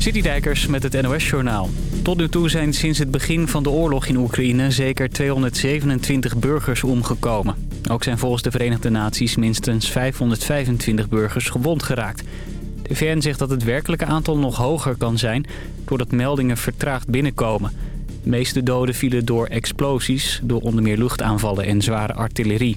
Citydijkers met het NOS-journaal. Tot nu toe zijn sinds het begin van de oorlog in Oekraïne zeker 227 burgers omgekomen. Ook zijn volgens de Verenigde Naties minstens 525 burgers gewond geraakt. De VN zegt dat het werkelijke aantal nog hoger kan zijn... doordat meldingen vertraagd binnenkomen. De meeste doden vielen door explosies, door onder meer luchtaanvallen en zware artillerie.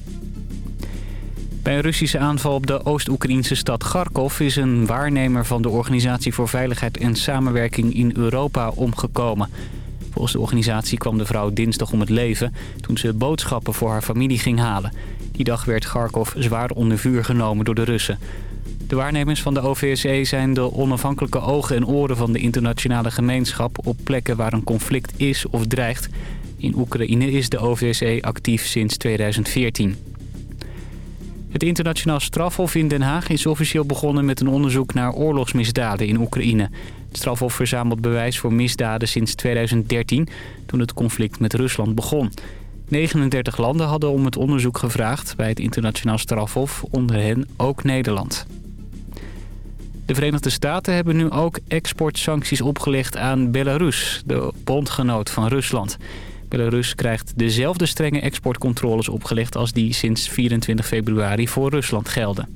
Bij een Russische aanval op de Oost-Oekraïnse stad Kharkov... is een waarnemer van de Organisatie voor Veiligheid en Samenwerking in Europa omgekomen. Volgens de organisatie kwam de vrouw dinsdag om het leven... toen ze boodschappen voor haar familie ging halen. Die dag werd Kharkov zwaar onder vuur genomen door de Russen. De waarnemers van de OVSE zijn de onafhankelijke ogen en oren van de internationale gemeenschap... op plekken waar een conflict is of dreigt. In Oekraïne is de OVSE actief sinds 2014. Het internationaal strafhof in Den Haag is officieel begonnen met een onderzoek naar oorlogsmisdaden in Oekraïne. Het strafhof verzamelt bewijs voor misdaden sinds 2013, toen het conflict met Rusland begon. 39 landen hadden om het onderzoek gevraagd bij het internationaal strafhof, onder hen ook Nederland. De Verenigde Staten hebben nu ook exportsancties opgelegd aan Belarus, de bondgenoot van Rusland. Belarus krijgt dezelfde strenge exportcontroles opgelegd als die sinds 24 februari voor Rusland gelden.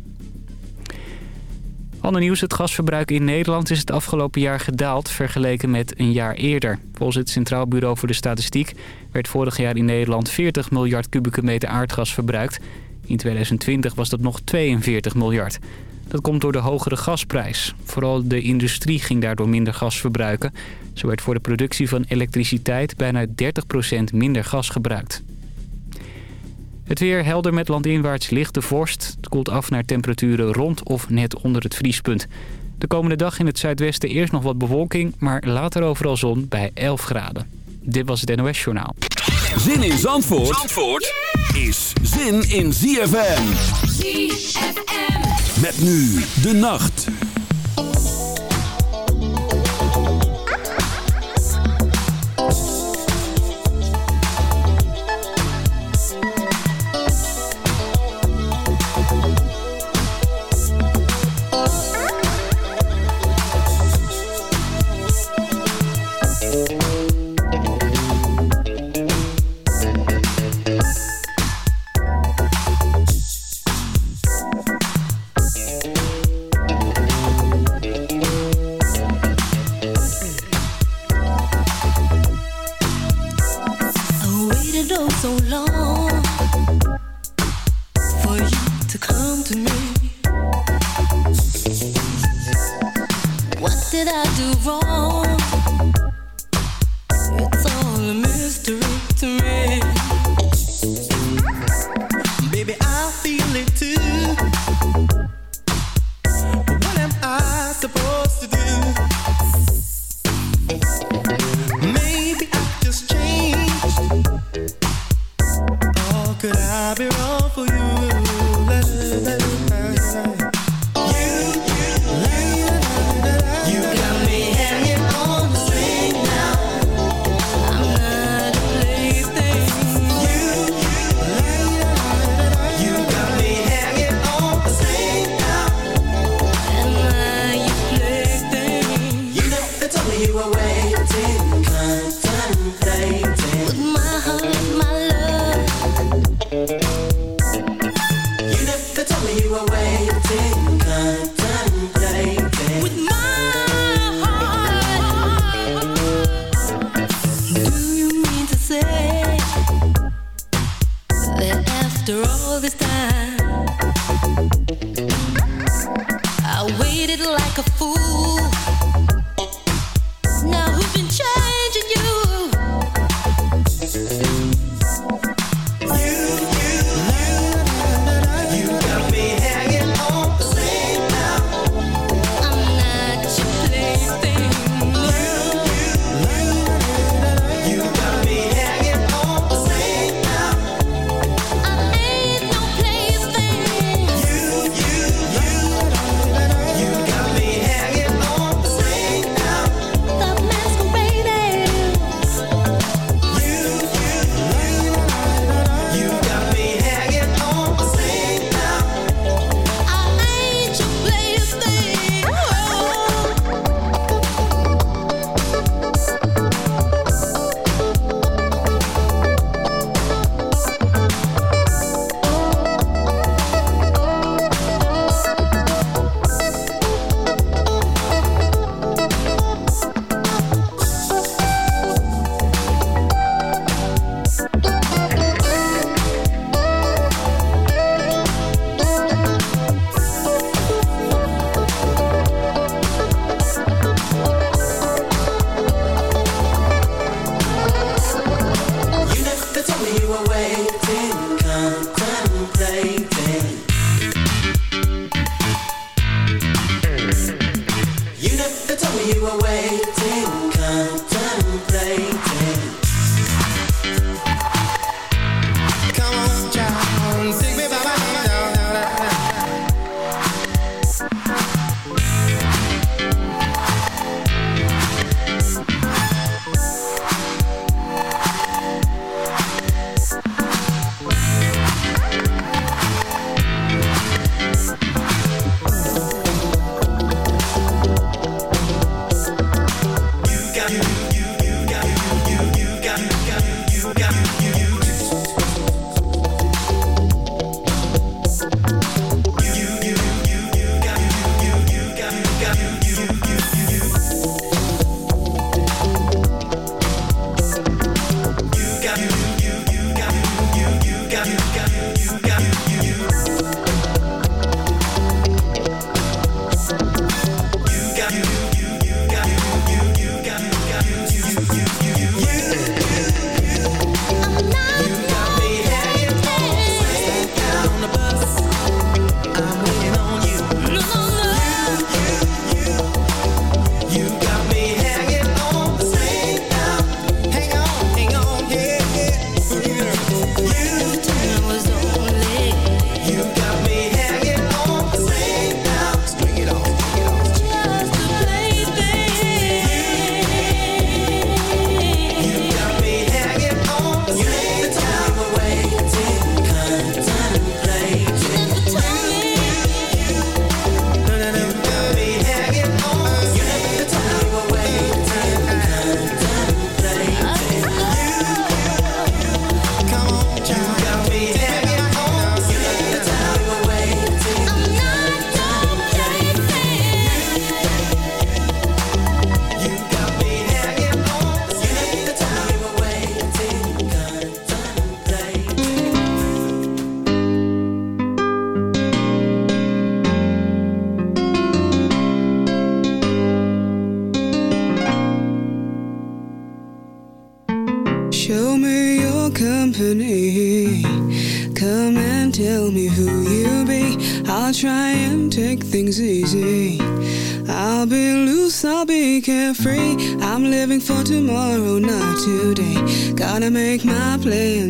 Ander nieuws, het gasverbruik in Nederland is het afgelopen jaar gedaald vergeleken met een jaar eerder. Volgens het Centraal Bureau voor de Statistiek werd vorig jaar in Nederland 40 miljard kubieke meter aardgas verbruikt. In 2020 was dat nog 42 miljard. Dat komt door de hogere gasprijs. Vooral de industrie ging daardoor minder gas verbruiken. Zo werd voor de productie van elektriciteit bijna 30% minder gas gebruikt. Het weer helder met landinwaarts lichte vorst. Het koelt af naar temperaturen rond of net onder het vriespunt. De komende dag in het zuidwesten eerst nog wat bewolking... maar later overal zon bij 11 graden. Dit was het NOS Journaal. Zin in Zandvoort, Zandvoort is zin in ZFM. ZFM. Met nu de nacht.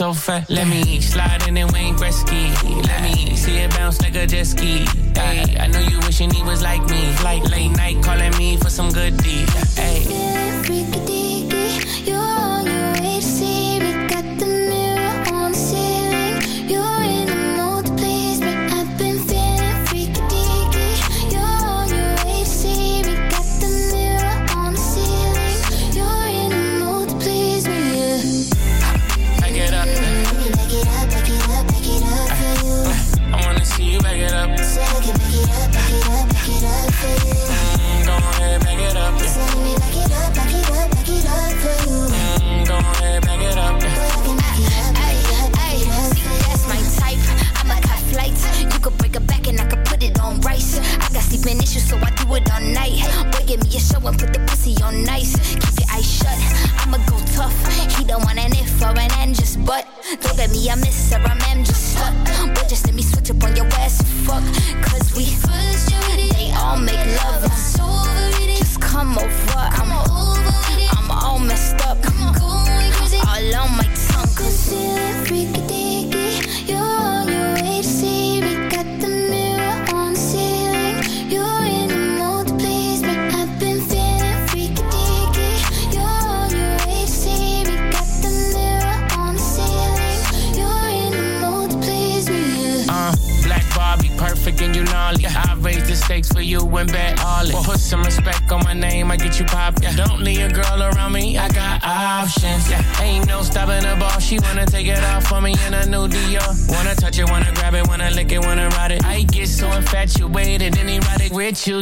so fat. Let me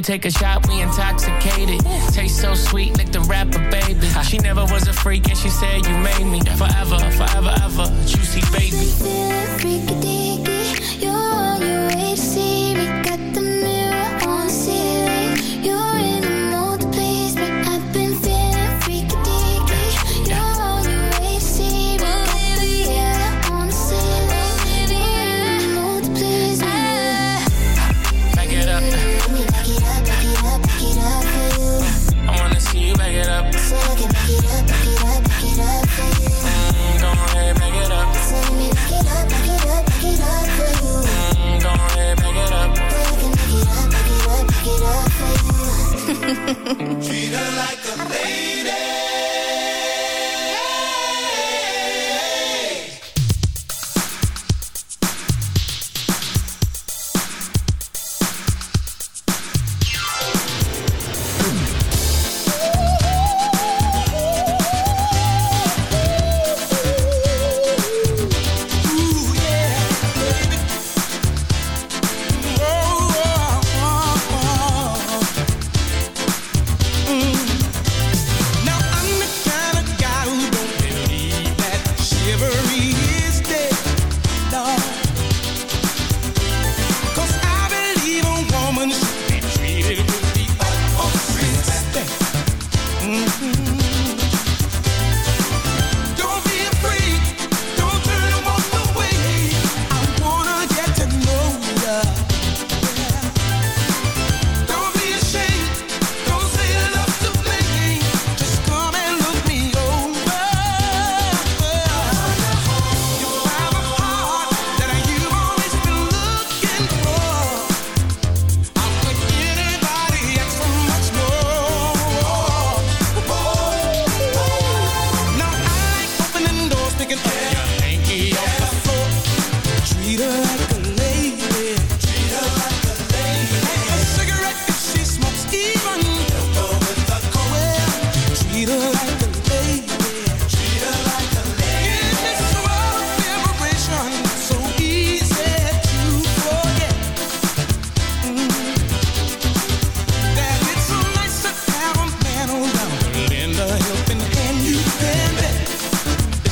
take a shot, we intoxicated. Taste so sweet, like the rapper, baby. She never was a freak, and she said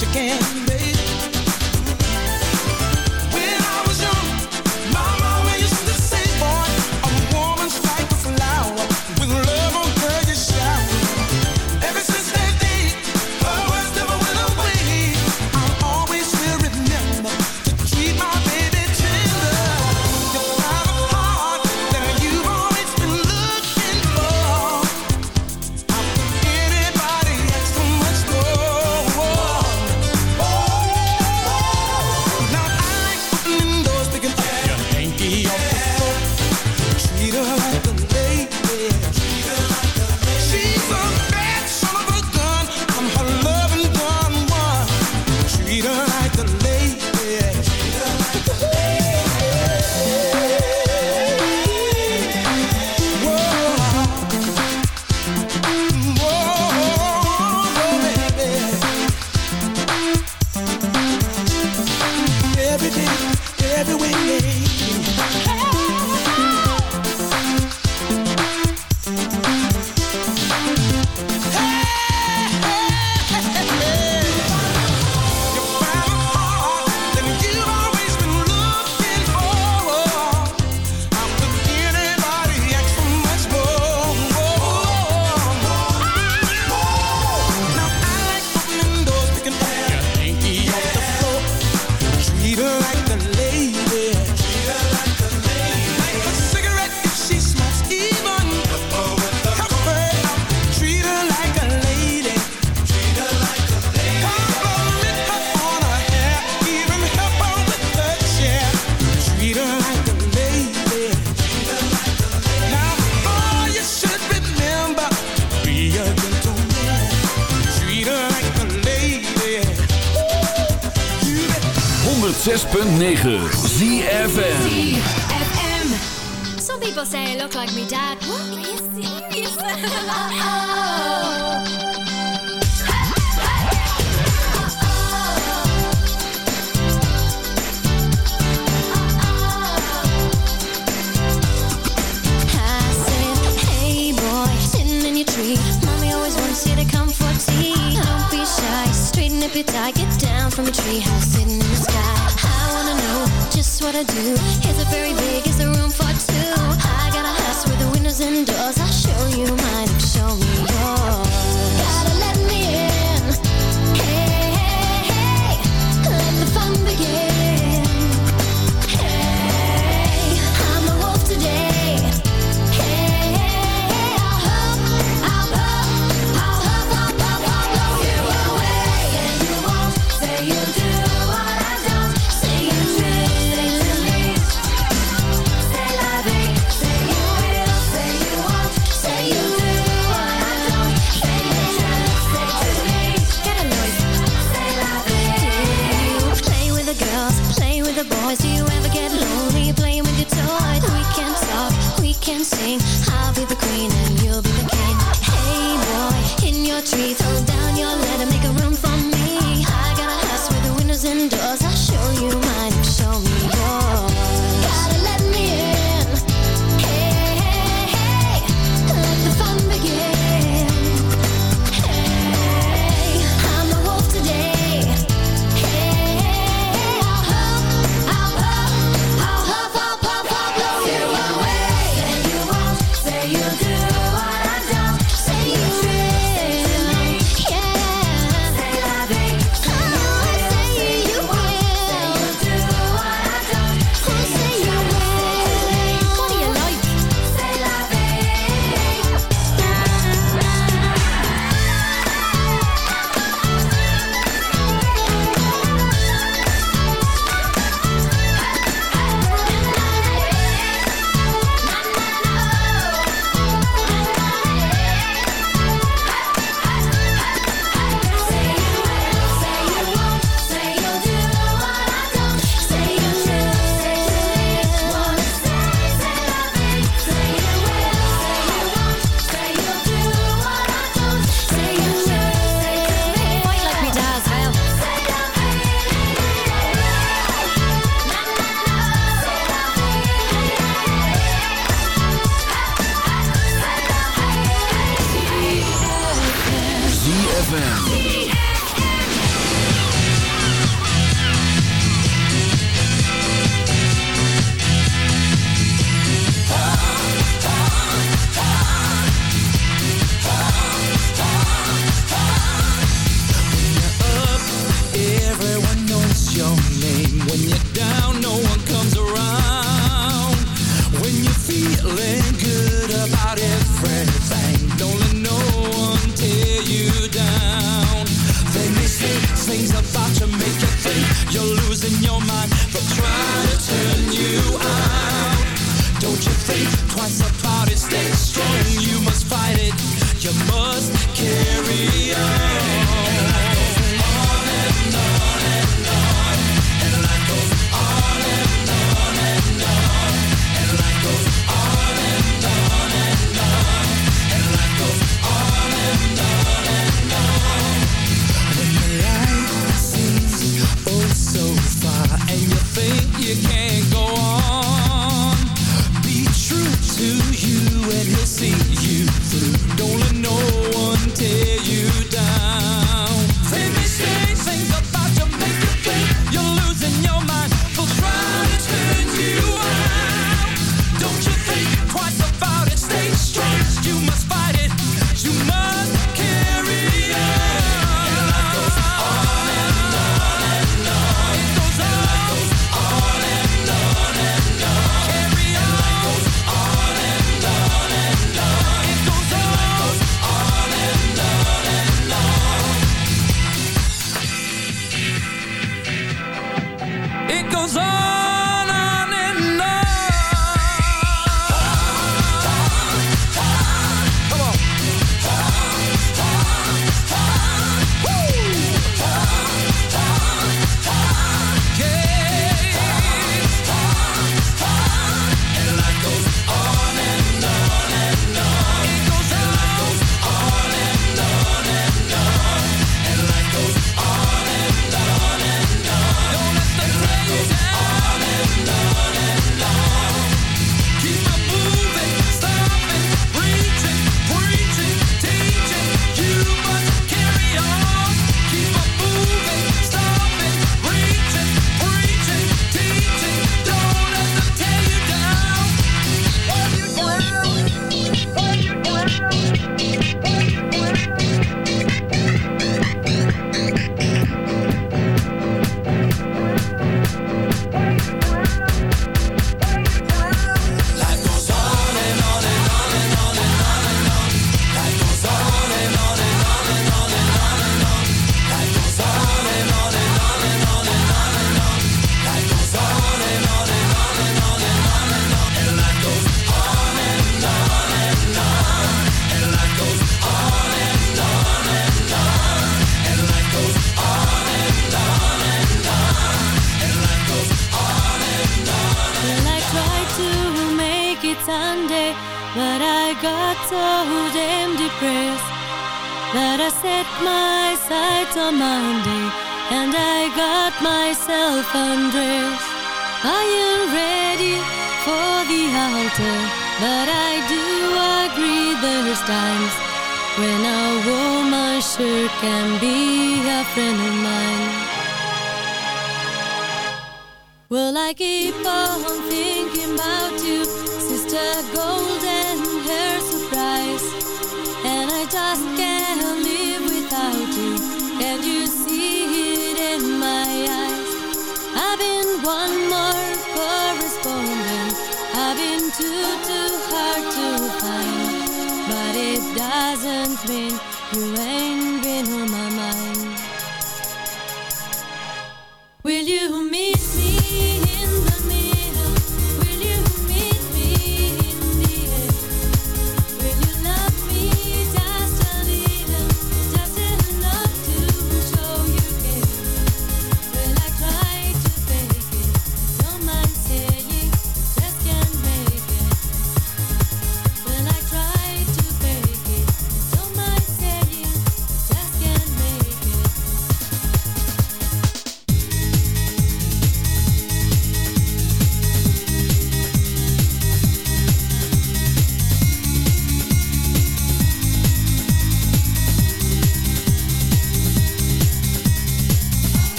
you can. 106.9 ZFM. Some people say I look like me dad. What? Are you serious? oh. Mommy always wants you to come for tea. Don't be shy, straighten up your tie, get down from a treehouse sitting in the just what I do. Here's a very big, is a room for two. I got a house with the windows and doors. I'll show you mine, show me yours. the boys Twice about it, stay strong. You must fight it. You must carry on. On and on and on. And life goes on.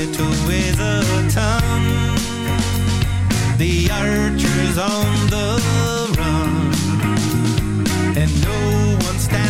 With a tongue. The archers on the run, and no one stands.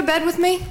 to bed with me?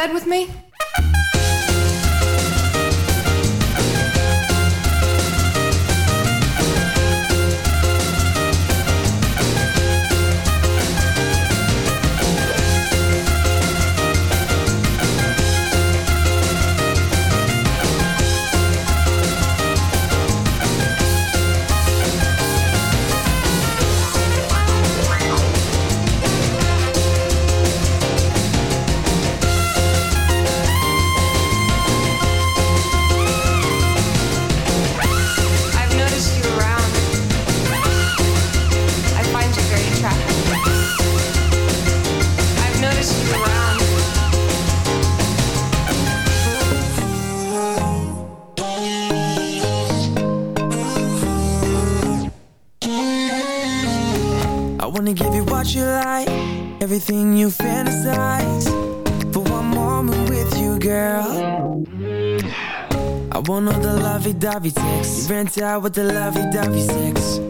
bed with me? lovey-dovey sex. You ran out with the lovey-dovey sex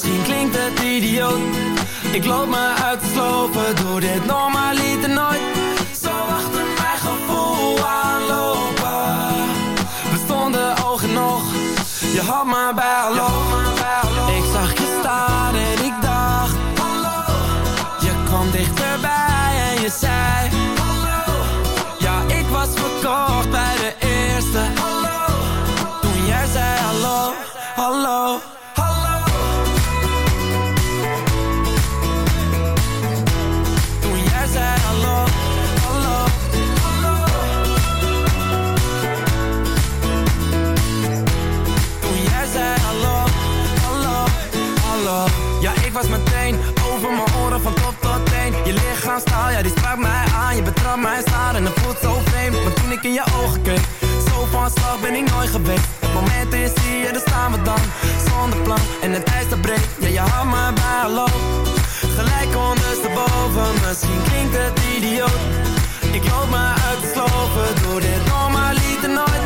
Misschien klinkt het idioot. Ik loop me uit te slopen Doe dit normaliter nooit. Zo achter mijn gevoel aanlopen. We stonden oog in oog Je had maar bij hallo. Ik zag je staan en ik dacht Hallo. Je kwam dichterbij en je zei zo vreemd Maar toen ik in je ogen keek Zo van slag ben ik nooit geweest. Het moment is hier, daar staan we dan Zonder plan en het ijs dat breekt Ja, je had me bij hallo Gelijk ondersteboven. Misschien klinkt het idioot Ik loop me uit te slopen Doe dit normaliter nooit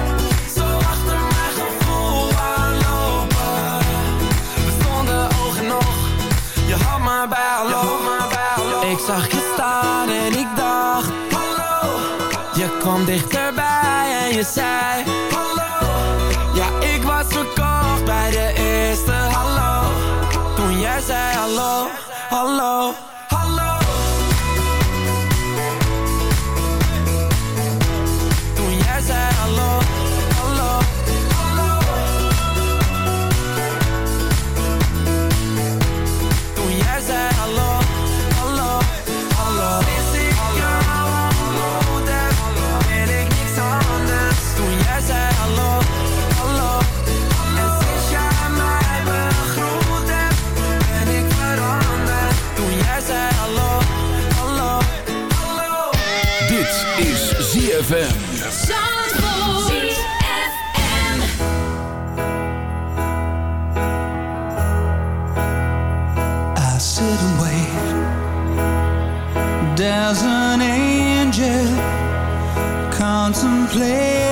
Zo achter mijn gevoel aanlopen. We stonden oog in oog Je had me bij hallo dichterbij hallo, hallo, hallo Dit is ZFM. I sit and wait. There's an angel contemplate